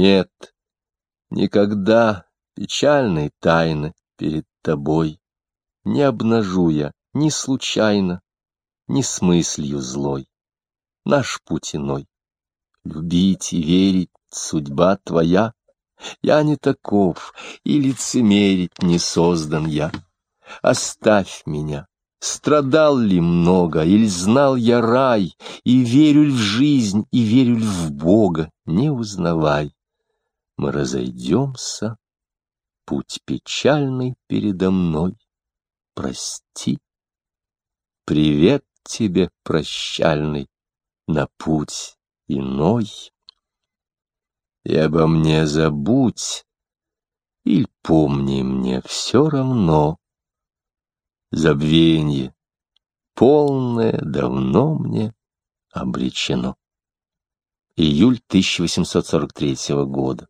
Нет, никогда печальной тайны перед тобой Не обнажу я ни случайно, ни с мыслью злой. Наш путь иной. Любить и верить — судьба твоя. Я не таков, и лицемерить не создан я. Оставь меня, страдал ли много, или знал я рай, и верю ли в жизнь, и верю ли в Бога, не узнавай. Мы разойдемся, путь печальный передо мной, прости. Привет тебе, прощальный, на путь иной. И обо мне забудь, или помни мне все равно. Забвенье полное давно мне обречено. Июль 1843 года.